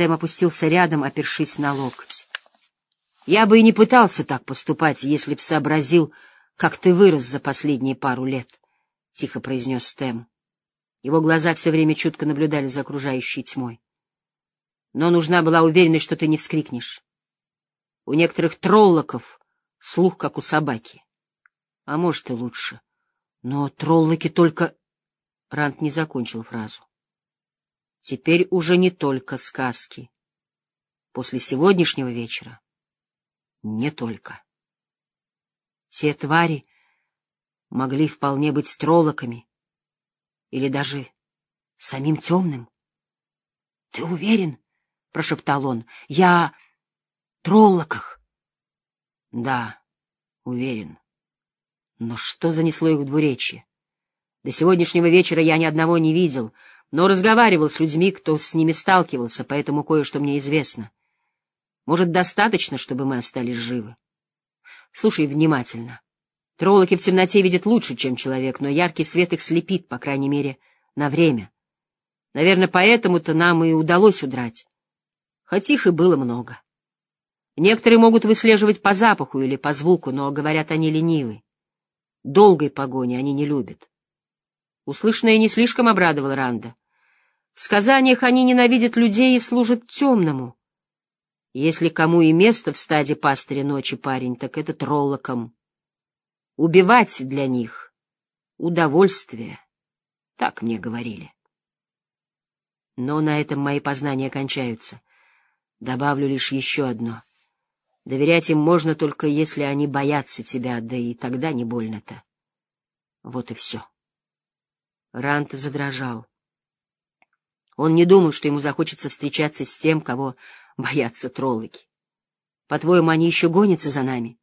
Тэм опустился рядом, опершись на локоть. Я бы и не пытался так поступать, если б сообразил, как ты вырос за последние пару лет, — тихо произнес Тэм. Его глаза все время чутко наблюдали за окружающей тьмой. Но нужна была уверенность, что ты не вскрикнешь. У некоторых троллоков слух, как у собаки. А может, и лучше. Но троллоки только... Рант не закончил фразу. Теперь уже не только сказки. После сегодняшнего вечера не только. Те твари могли вполне быть троллоками или даже самим темным. — Ты уверен? — прошептал он. — Я троллоках. — Да, уверен. Но что занесло их в двуречье? До сегодняшнего вечера я ни одного не видел, но разговаривал с людьми, кто с ними сталкивался, поэтому кое-что мне известно. Может, достаточно, чтобы мы остались живы? Слушай внимательно. Троллоки в темноте видят лучше, чем человек, но яркий свет их слепит, по крайней мере, на время. Наверное, поэтому-то нам и удалось удрать. Хоть их и было много. Некоторые могут выслеживать по запаху или по звуку, но, говорят, они ленивы. Долгой погони они не любят. Услышанное не слишком обрадовало Ранда. В сказаниях они ненавидят людей и служат темному. Если кому и место в стаде пастыря ночи, парень, так это троллоком. Убивать для них — удовольствие, так мне говорили. Но на этом мои познания кончаются. Добавлю лишь еще одно. Доверять им можно только если они боятся тебя, да и тогда не больно-то. Вот и все. Рант задрожал. Он не думал, что ему захочется встречаться с тем, кого боятся троллоки. По-твоему, они еще гонятся за нами?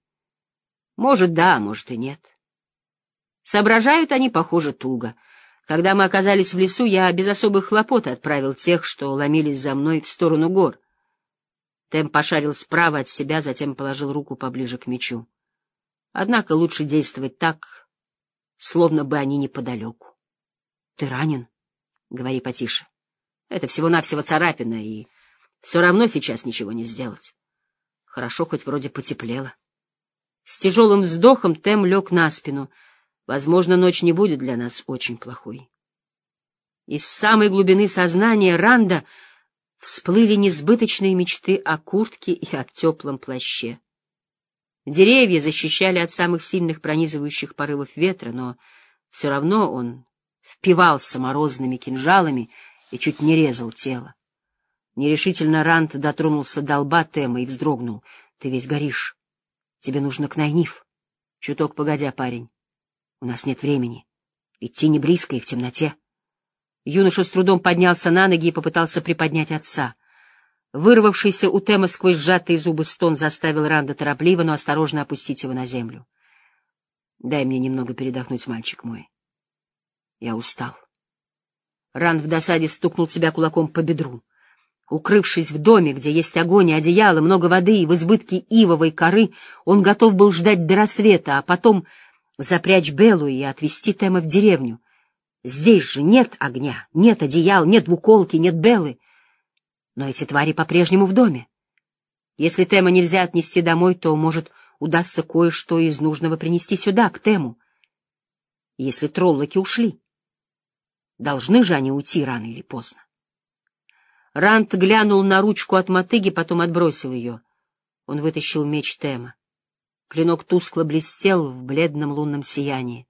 Может, да, может и нет. Соображают они, похоже, туго. Когда мы оказались в лесу, я без особых хлопот отправил тех, что ломились за мной в сторону гор. Тем пошарил справа от себя, затем положил руку поближе к мечу. Однако лучше действовать так, словно бы они неподалеку. — Ты ранен? — Говори потише. Это всего-навсего царапина, и все равно сейчас ничего не сделать. Хорошо, хоть вроде потеплело. С тяжелым вздохом Тем лег на спину. Возможно, ночь не будет для нас очень плохой. Из самой глубины сознания Ранда всплыли несбыточные мечты о куртке и о теплом плаще. Деревья защищали от самых сильных пронизывающих порывов ветра, но все равно он впивался морозными кинжалами и чуть не резал тело. Нерешительно Рант дотронулся до лба Тема и вздрогнул. — Ты весь горишь. Тебе нужно к Найниф. Чуток погодя, парень. У нас нет времени. Идти не близко и в темноте. Юноша с трудом поднялся на ноги и попытался приподнять отца. Вырвавшийся у Тема сквозь сжатые зубы стон заставил Ранда торопливо, но осторожно опустить его на землю. — Дай мне немного передохнуть, мальчик мой. Я устал. Ранд в досаде стукнул себя кулаком по бедру. Укрывшись в доме, где есть огонь и одеяло, много воды и в избытке ивовой коры, он готов был ждать до рассвета, а потом запрячь Беллу и отвезти Тема в деревню. Здесь же нет огня, нет одеял, нет двуколки, нет Беллы. Но эти твари по-прежнему в доме. Если Тема нельзя отнести домой, то, может, удастся кое-что из нужного принести сюда, к Тему. Если троллоки ушли. Должны же они уйти рано или поздно. Рант глянул на ручку от мотыги, потом отбросил ее. Он вытащил меч Тема. Клинок тускло блестел в бледном лунном сиянии.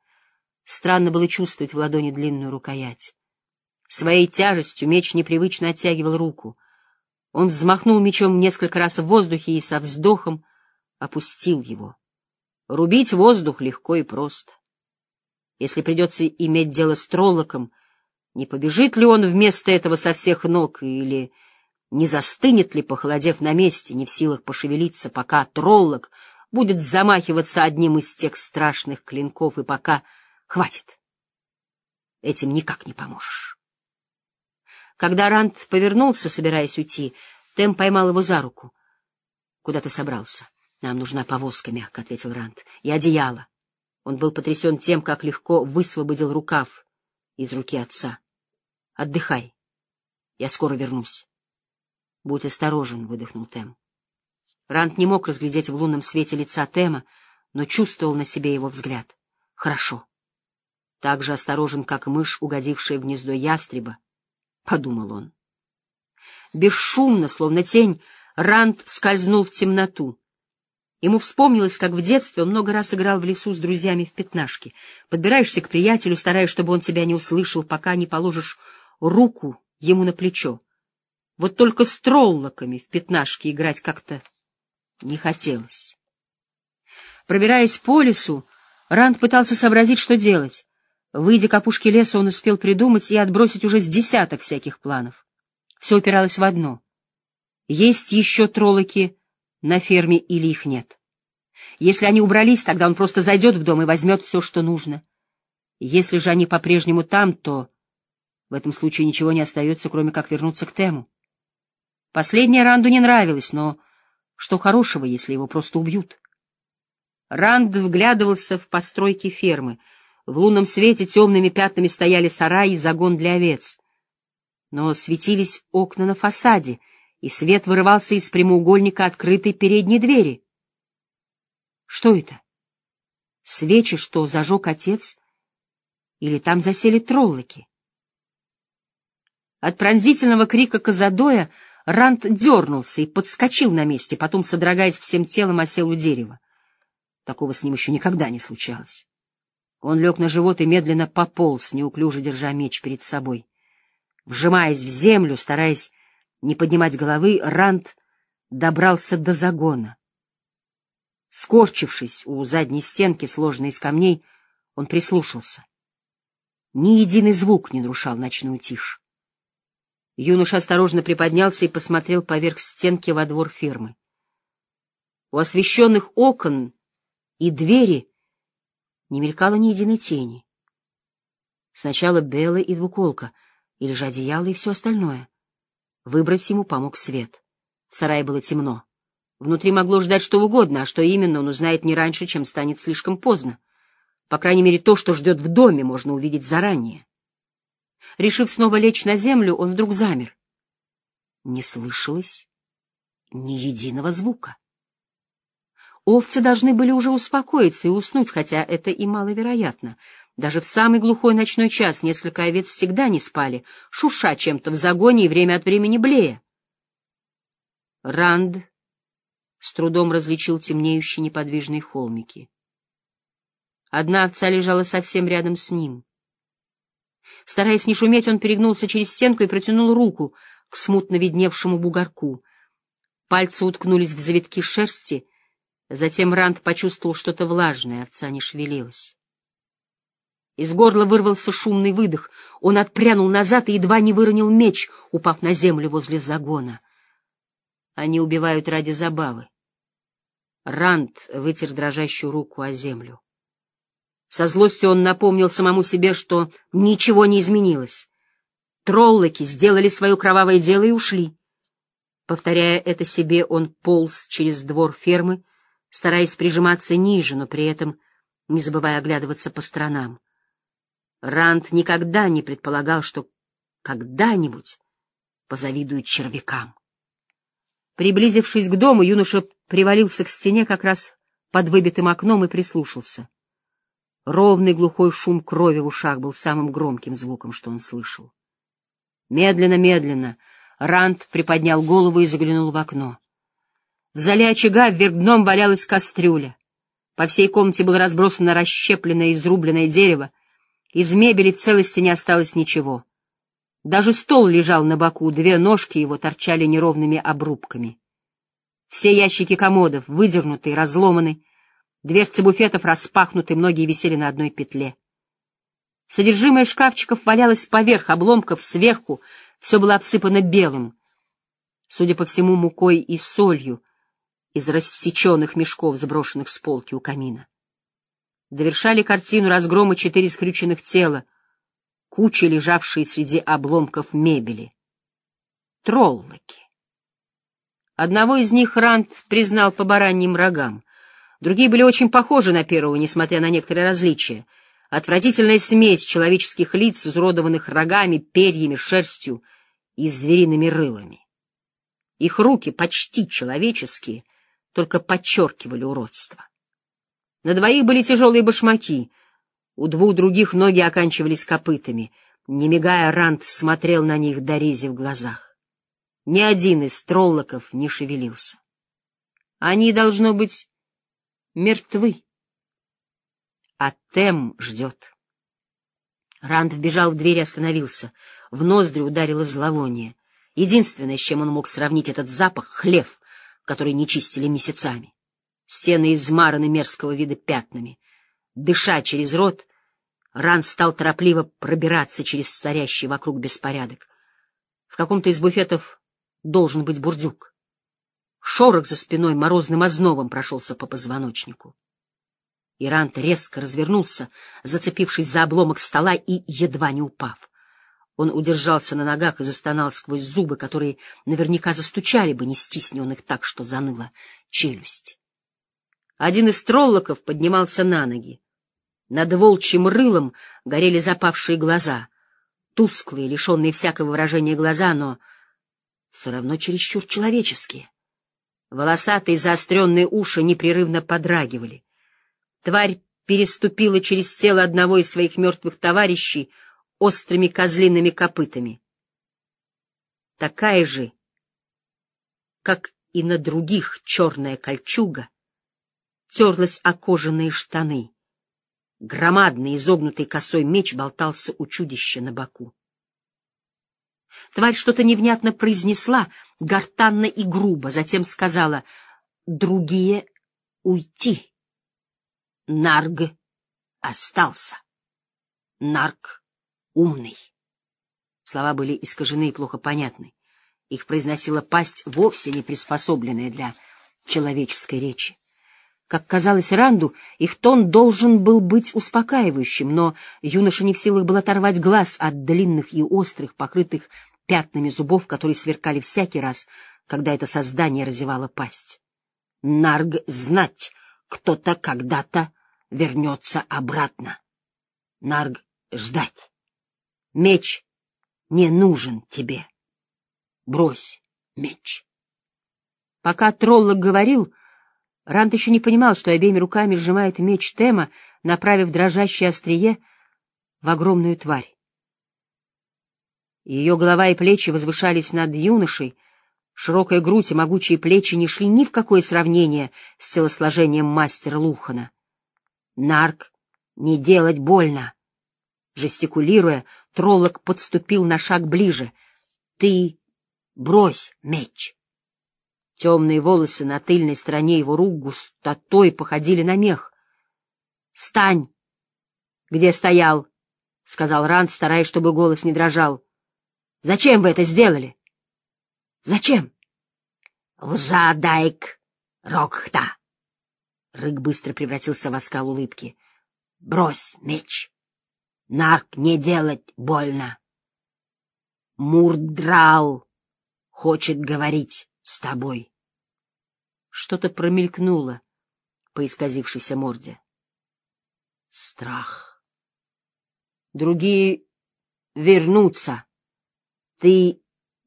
Странно было чувствовать в ладони длинную рукоять. Своей тяжестью меч непривычно оттягивал руку. Он взмахнул мечом несколько раз в воздухе и со вздохом опустил его. Рубить воздух легко и просто. Если придется иметь дело с троллоком, не побежит ли он вместо этого со всех ног, или не застынет ли, похолодев на месте, не в силах пошевелиться, пока троллок будет замахиваться одним из тех страшных клинков, и пока... Хватит! Этим никак не поможешь. Когда Рант повернулся, собираясь уйти, Тем поймал его за руку. — Куда ты собрался? — Нам нужна повозка, — мягко ответил Рант, — и одеяло. Он был потрясен тем, как легко высвободил рукав из руки отца. Отдыхай. Я скоро вернусь. «Будь осторожен», — выдохнул Тем. Рант не мог разглядеть в лунном свете лица Тема, но чувствовал на себе его взгляд. «Хорошо. Так же осторожен, как мышь, угодившая в гнездо ястреба», — подумал он. Бесшумно, словно тень, Ранд скользнул в темноту. Ему вспомнилось, как в детстве он много раз играл в лесу с друзьями в пятнашки. Подбираешься к приятелю, стараясь, чтобы он тебя не услышал, пока не положишь руку ему на плечо. Вот только с троллоками в пятнашки играть как-то не хотелось. Пробираясь по лесу, Ранд пытался сообразить, что делать. Выйдя к опушке леса, он успел придумать и отбросить уже с десяток всяких планов. Все упиралось в одно. Есть еще троллоки на ферме или их нет. Если они убрались, тогда он просто зайдет в дом и возьмет все, что нужно. Если же они по-прежнему там, то в этом случае ничего не остается, кроме как вернуться к Тему. Последнее Ранду не нравилось, но что хорошего, если его просто убьют? Ранд вглядывался в постройки фермы. В лунном свете темными пятнами стояли сараи и загон для овец. Но светились окна на фасаде — и свет вырывался из прямоугольника открытой передней двери. Что это? Свечи, что зажег отец? Или там засели троллоки? От пронзительного крика Казадоя Рант дернулся и подскочил на месте, потом, содрогаясь всем телом, осел у дерева. Такого с ним еще никогда не случалось. Он лег на живот и медленно пополз, неуклюже держа меч перед собой. Вжимаясь в землю, стараясь не поднимать головы, Ранд добрался до загона. Скорчившись у задней стенки, сложенной из камней, он прислушался. Ни единый звук не нарушал ночную тишь. Юноша осторожно приподнялся и посмотрел поверх стенки во двор фермы. У освещенных окон и двери не мелькало ни единой тени. Сначала Белла и двуколка, или же одеяло и все остальное — Выбрать ему помог свет. В сарае было темно. Внутри могло ждать что угодно, а что именно, он узнает не раньше, чем станет слишком поздно. По крайней мере, то, что ждет в доме, можно увидеть заранее. Решив снова лечь на землю, он вдруг замер. Не слышалось ни единого звука. Овцы должны были уже успокоиться и уснуть, хотя это и маловероятно. Даже в самый глухой ночной час несколько овец всегда не спали, шуша чем-то в загоне и время от времени блея. Ранд с трудом различил темнеющие неподвижные холмики. Одна овца лежала совсем рядом с ним. Стараясь не шуметь, он перегнулся через стенку и протянул руку к смутно видневшему бугорку. Пальцы уткнулись в завитки шерсти, затем Ранд почувствовал что-то влажное, овца не шевелилась. Из горла вырвался шумный выдох. Он отпрянул назад и едва не выронил меч, упав на землю возле загона. Они убивают ради забавы. Ранд вытер дрожащую руку о землю. Со злостью он напомнил самому себе, что ничего не изменилось. Троллоки сделали свое кровавое дело и ушли. Повторяя это себе, он полз через двор фермы, стараясь прижиматься ниже, но при этом не забывая оглядываться по сторонам. Ранд никогда не предполагал, что когда-нибудь позавидует червякам. Приблизившись к дому, юноша привалился к стене как раз под выбитым окном и прислушался. Ровный глухой шум крови в ушах был самым громким звуком, что он слышал. Медленно-медленно Ранд приподнял голову и заглянул в окно. В зале очага вверх дном валялась кастрюля. По всей комнате было разбросано расщепленное изрубленное дерево, из мебели в целости не осталось ничего. Даже стол лежал на боку, две ножки его торчали неровными обрубками. Все ящики комодов выдернуты и разломаны, дверцы буфетов распахнуты, многие висели на одной петле. Содержимое шкафчиков валялось поверх обломков, сверху все было обсыпано белым, судя по всему, мукой и солью из рассеченных мешков, сброшенных с полки у камина. Довершали картину разгрома четыре скрюченных тела, кучи, лежавшие среди обломков мебели. Троллоки. Одного из них Рант признал по бараньим рогам. Другие были очень похожи на первого, несмотря на некоторые различия. Отвратительная смесь человеческих лиц, изуродованных рогами, перьями, шерстью и звериными рылами. Их руки, почти человеческие, только подчеркивали уродство. На двоих были тяжелые башмаки, у двух других ноги оканчивались копытами. Не мигая, Рант смотрел на них до рези в глазах. Ни один из троллоков не шевелился. Они, должно быть, мертвы. А Тем ждет. Ранд вбежал в дверь и остановился. В ноздри ударило зловоние. Единственное, с чем он мог сравнить этот запах — хлев, который не чистили месяцами. Стены измараны мерзкого вида пятнами. Дыша через рот, Ран стал торопливо пробираться через царящий вокруг беспорядок. В каком-то из буфетов должен быть бурдюк. Шорох за спиной морозным ознобом прошелся по позвоночнику. Ирант резко развернулся, зацепившись за обломок стола и едва не упав. Он удержался на ногах и застонал сквозь зубы, которые наверняка застучали бы, не стисни он их так, что заныла челюсть. Один из троллоков поднимался на ноги. Над волчьим рылом горели запавшие глаза, тусклые, лишенные всякого выражения глаза, но все равно чересчур человеческие. Волосатые заостренные уши непрерывно подрагивали. Тварь переступила через тело одного из своих мертвых товарищей острыми козлиными копытами. Такая же, как и на других черная кольчуга, терлась о кожаные штаны. Громадный изогнутый косой меч болтался у чудища на боку. Тварь что-то невнятно произнесла, гортанно и грубо, затем сказала «Другие уйти». Нарг остался. Нарг умный. Слова были искажены и плохо понятны. Их произносила пасть, вовсе не приспособленная для человеческой речи. Как казалось Ранду, их тон должен был быть успокаивающим, но юноша не в силах был оторвать глаз от длинных и острых, покрытых пятнами зубов, которые сверкали всякий раз, когда это создание разевало пасть. Нарг знать, кто-то когда-то вернется обратно. Нарг ждать. Меч не нужен тебе. Брось меч. Пока троллок говорил, Рант еще не понимал, что обеими руками сжимает меч Тема, направив дрожащее острие в огромную тварь. Ее голова и плечи возвышались над юношей, широкая грудь и могучие плечи не шли ни в какое сравнение с телосложением мастера Лухана. Нарк, не делать больно! Жестикулируя, троллок подступил на шаг ближе. — Ты брось меч! Темные волосы на тыльной стороне его рук густотой походили на мех. — Стань! — Где стоял? — сказал Ранд, стараясь, чтобы голос не дрожал. — Зачем вы это сделали? — Зачем? — Лжадайк Рокхта! Рык быстро превратился в оскал улыбки. — Брось меч! Нарк не делать больно! Мурдрал хочет говорить с тобой. Что-то промелькнуло по исказившейся морде. Страх. Другие вернутся. Ты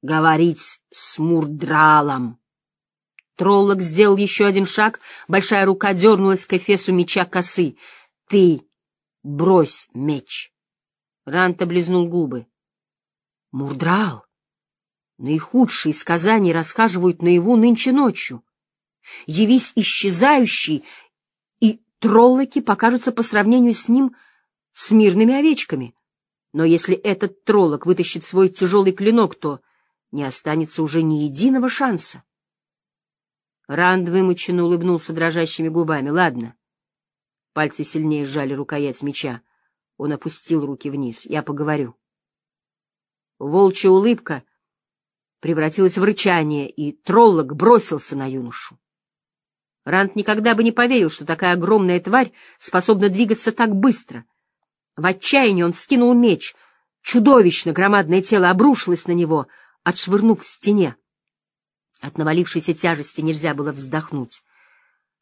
говорить с Мурдралом. Троллок сделал еще один шаг, большая рука дернулась к эфесу меча косы. Ты брось меч. Рант облизнул губы. Мурдрал. Наихудшие сказания рассказывают наяву нынче ночью. Явись исчезающий, и троллоки покажутся по сравнению с ним смирными овечками. Но если этот троллок вытащит свой тяжелый клинок, то не останется уже ни единого шанса. Ранд вымученно улыбнулся дрожащими губами. — Ладно. Пальцы сильнее сжали рукоять меча. Он опустил руки вниз. — Я поговорю. Волчья улыбка превратилась в рычание, и троллок бросился на юношу. Ранд никогда бы не поверил, что такая огромная тварь способна двигаться так быстро. В отчаянии он скинул меч. Чудовищно громадное тело обрушилось на него, отшвырнув в стене. От навалившейся тяжести нельзя было вздохнуть.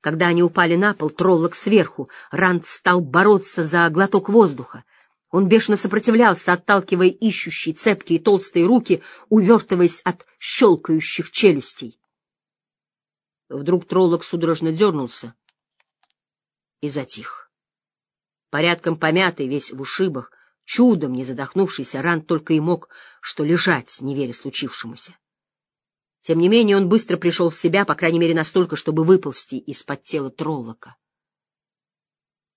Когда они упали на пол, троллок сверху, Ранд стал бороться за глоток воздуха. Он бешено сопротивлялся, отталкивая ищущие цепкие толстые руки, увертываясь от щелкающих челюстей. Вдруг троллок судорожно дернулся и затих. Порядком помятый, весь в ушибах, чудом не задохнувшийся, ран только и мог что лежать, не веря случившемуся. Тем не менее он быстро пришел в себя, по крайней мере настолько, чтобы выползти из-под тела троллока.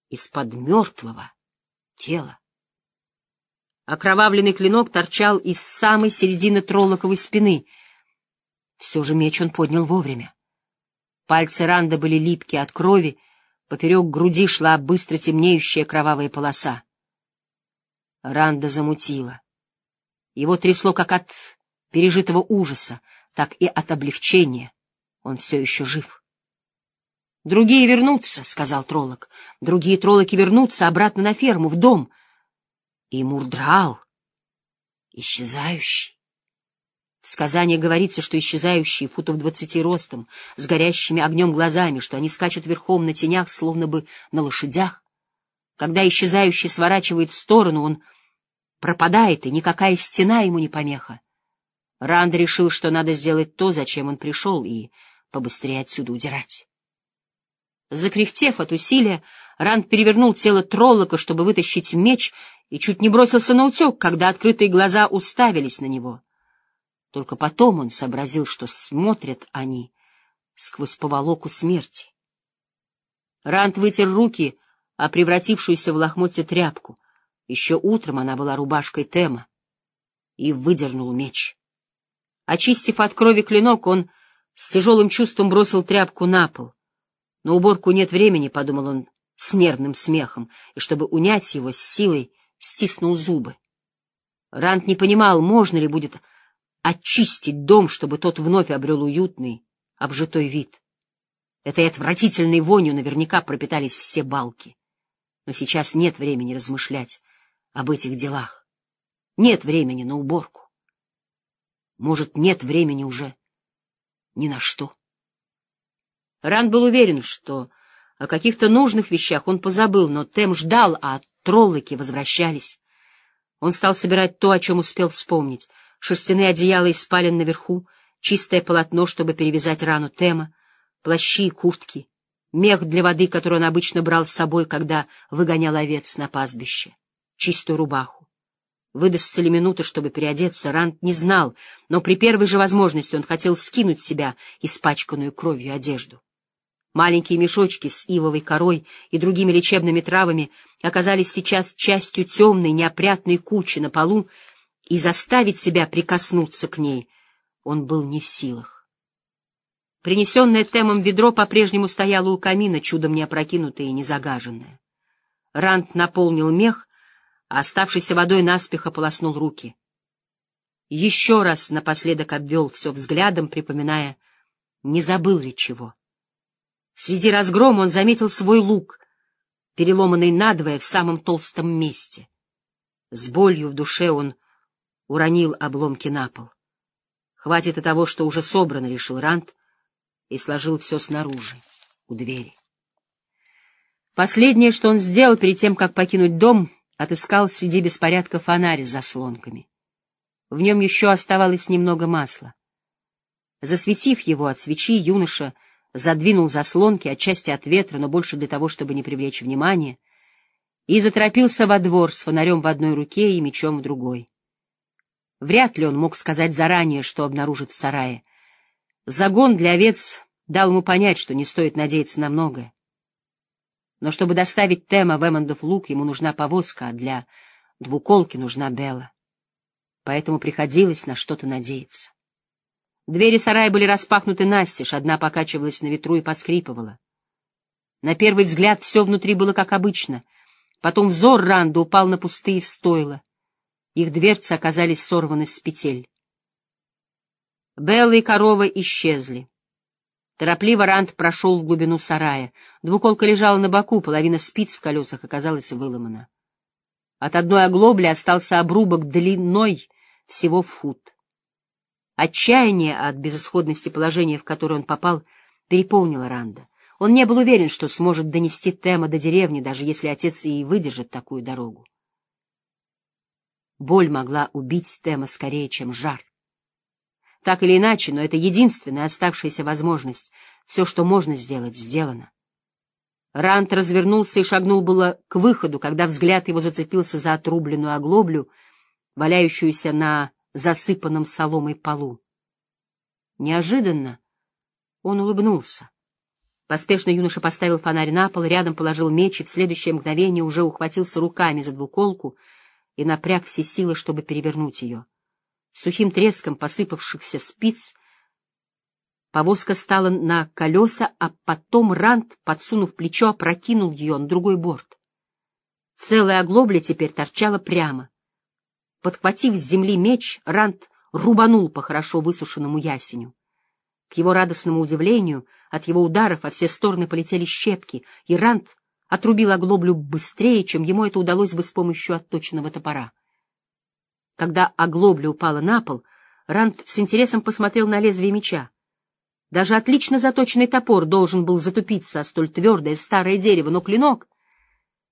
Из-под мертвого тела. Окровавленный клинок торчал из самой середины троллоковой спины. Все же меч он поднял вовремя. Пальцы Ранда были липкие от крови, поперек груди шла быстро темнеющая кровавая полоса. Ранда замутила. Его трясло как от пережитого ужаса, так и от облегчения. Он все еще жив. «Другие вернутся», — сказал троллок. «Другие троллоки вернутся обратно на ферму, в дом». И Мурдрал, исчезающий. В сказании говорится, что исчезающие футов двадцати ростом, с горящими огнем глазами, что они скачут верхом на тенях, словно бы на лошадях. Когда исчезающий сворачивает в сторону, он пропадает, и никакая стена ему не помеха. Ранд решил, что надо сделать то, зачем он пришел, и побыстрее отсюда удирать. Закряхтев от усилия, Ранд перевернул тело троллока, чтобы вытащить меч, и чуть не бросился на утек, когда открытые глаза уставились на него. Только потом он сообразил, что смотрят они сквозь поволоку смерти. Ранд вытер руки, а превратившуюся в лохмотье тряпку. Еще утром она была рубашкой Тема. И выдернул меч. Очистив от крови клинок, он с тяжелым чувством бросил тряпку на пол. На уборку нет времени, — подумал он с нервным смехом, и, чтобы унять его с силой, стиснул зубы. Рант не понимал, можно ли будет очистить дом, чтобы тот вновь обрел уютный, обжитой вид. Этой отвратительной вонью наверняка пропитались все балки. Но сейчас нет времени размышлять об этих делах. Нет времени на уборку. Может, нет времени уже ни на что. Ран был уверен, что о каких-то нужных вещах он позабыл, но Тем ждал, а троллоки возвращались. Он стал собирать то, о чем успел вспомнить — шерстяные одеяла из спален наверху, чистое полотно, чтобы перевязать рану Тема, плащи и куртки, мех для воды, который он обычно брал с собой, когда выгонял овец на пастбище, чистую рубаху. Выдастся ли минута, чтобы переодеться, Рант не знал, но при первой же возможности он хотел скинуть с себя испачканную кровью одежду. Маленькие мешочки с ивовой корой и другими лечебными травами оказались сейчас частью темной, неопрятной кучи на полу, и заставить себя прикоснуться к ней он был не в силах. Принесенное Темом ведро по-прежнему стояло у камина, чудом не опрокинутое и не загаженное. Рант наполнил мех, а оставшейся водой наспех ополоснул руки. Еще раз напоследок обвел все взглядом, припоминая, не забыл ли чего. Среди разгрома он заметил свой лук, переломанный надвое в самом толстом месте. С болью в душе он уронил обломки на пол. Хватит и того, что уже собрано, — решил Рант, и сложил все снаружи, у двери. Последнее, что он сделал перед тем, как покинуть дом, отыскал среди беспорядка фонарь с заслонками. В нем еще оставалось немного масла. Засветив его от свечи, юноша задвинул заслонки, отчасти от ветра, но больше для того, чтобы не привлечь внимания, и заторопился во двор с фонарем в одной руке и мечом в другой. Вряд ли он мог сказать заранее, что обнаружит в сарае. Загон для овец дал ему понять, что не стоит надеяться на многое. Но чтобы доставить Тема в Эммондов луг, ему нужна повозка, а для двуколки нужна Белла. Поэтому приходилось на что-то надеяться. Двери сарая были распахнуты настежь, одна покачивалась на ветру и поскрипывала. На первый взгляд все внутри было как обычно. Потом взор Ранда упал на пустые стойла. Их дверцы оказались сорваны с петель. Белла и корова исчезли. Торопливо Рант прошел в глубину сарая. Двуколка лежала на боку, половина спиц в колесах оказалась выломана. От одной оглобли остался обрубок длиной всего в фут. Отчаяние от безысходности положения, в которое он попал, переполнило Ранда. Он не был уверен, что сможет донести Тема до деревни, даже если отец и выдержит такую дорогу. Боль могла убить Тема скорее, чем жар. Так или иначе, но это единственная оставшаяся возможность. Все, что можно сделать, сделано. Рант развернулся и шагнул было к выходу, когда взгляд его зацепился за отрубленную оглоблю, валяющуюся на засыпанном соломой полу. Неожиданно он улыбнулся. Поспешно юноша поставил фонарь на пол, рядом положил меч и в следующее мгновение уже ухватился руками за двуколку и напряг все силы, чтобы перевернуть ее. Сухим треском посыпавшихся спиц повозка стала на колеса, а потом Рант, подсунув плечо, опрокинул ее на другой борт. Целая оглобля теперь торчала прямо. Подхватив с земли меч, Рант рубанул по хорошо высушенному ясеню. К его радостному удивлению — от его ударов во все стороны полетели щепки, и Рант отрубил оглоблю быстрее, чем ему это удалось бы с помощью отточенного топора. Когда оглобля упала на пол, Рант с интересом посмотрел на лезвие меча. Даже отлично заточенный топор должен был затупиться о столь твердое старое дерево, но клинок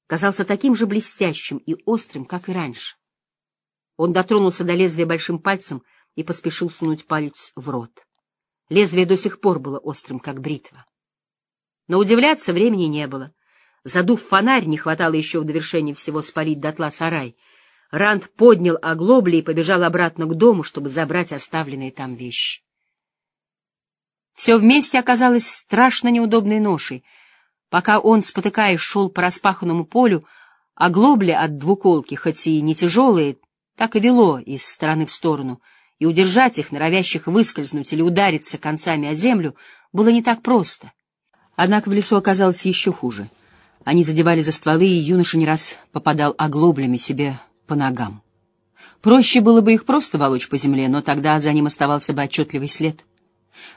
казался таким же блестящим и острым, как и раньше. Он дотронулся до лезвия большим пальцем и поспешил сунуть палец в рот. Лезвие до сих пор было острым, как бритва. Но удивляться времени не было. Задув фонарь, не хватало еще в довершении всего спалить дотла сарай. Ранд поднял оглобли и побежал обратно к дому, чтобы забрать оставленные там вещи. Все вместе оказалось страшно неудобной ношей. Пока он, спотыкаясь, шел по распаханному полю, оглобли от двуколки, хоть и не тяжелые, так и вело из стороны в сторону — и удержать их, норовящих выскользнуть или удариться концами о землю, было не так просто. Однако в лесу оказалось еще хуже. Они задевали за стволы, и юноша не раз попадал оглоблями себе по ногам. Проще было бы их просто волочь по земле, но тогда за ним оставался бы отчетливый след.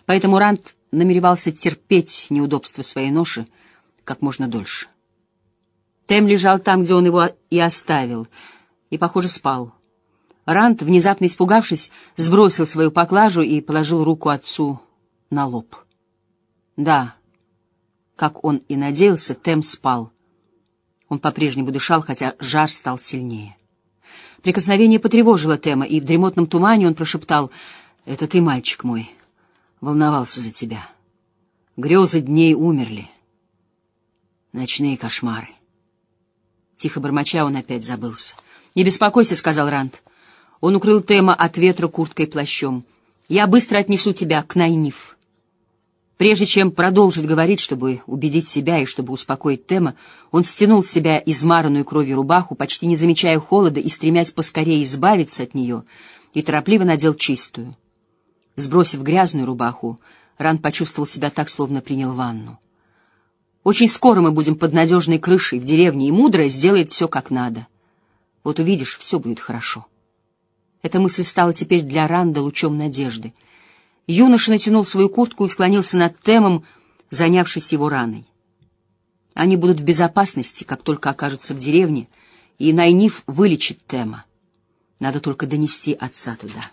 Поэтому Рант намеревался терпеть неудобства своей ноши как можно дольше. Тем лежал там, где он его и оставил, и, похоже, спал. Рант, внезапно испугавшись, сбросил свою поклажу и положил руку отцу на лоб. Да, как он и надеялся, Тем спал. Он по-прежнему дышал, хотя жар стал сильнее. Прикосновение потревожило Тема, и в дремотном тумане он прошептал «Это ты, мальчик мой, волновался за тебя. Грезы дней умерли. Ночные кошмары». Тихо бормоча он опять забылся. «Не беспокойся», — сказал Рант. Он укрыл Тема от ветра курткой плащом. «Я быстро отнесу тебя к Найниф». Прежде чем продолжить говорить, чтобы убедить себя и чтобы успокоить Тема, он стянул с себя измаранную кровью рубаху, почти не замечая холода и стремясь поскорее избавиться от нее, и торопливо надел чистую. Сбросив грязную рубаху, Ран почувствовал себя так, словно принял ванну. «Очень скоро мы будем под надежной крышей в деревне, и мудрая сделает все как надо. Вот увидишь, все будет хорошо». Эта мысль стала теперь для Ранда лучом надежды. Юноша натянул свою куртку и склонился над Темом, занявшись его раной. Они будут в безопасности, как только окажутся в деревне, и Найниф вылечит Тема. Надо только донести отца туда.